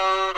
Oh.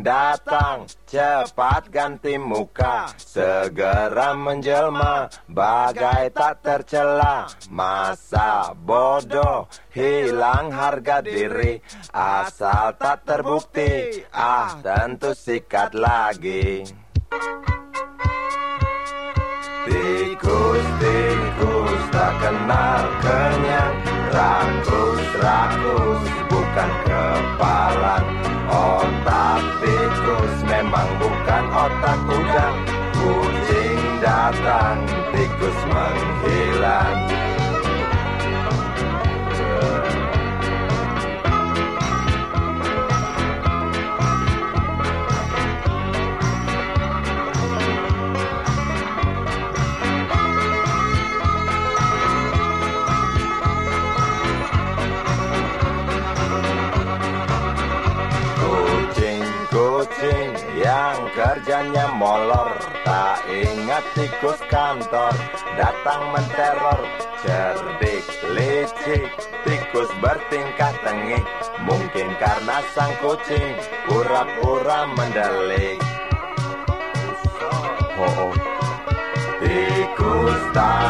Datang cepat ganti muka Segera menjelma bagai tak tercela. Masa bodoh hilang harga diri Asal tak terbukti. Ah tentu sikat lagi. Tikus-tikus tak kenal kenyang. Rakus-rakus bukan kepalang Otak tikus yang kerjanya molor Tak ingat tikus kantor. Datang menteror Cerdik, licik. Tikus bertingkah tengik Mungkin karena sang kucing Pura-pura mendelik. Oh, oh. Tikus tahu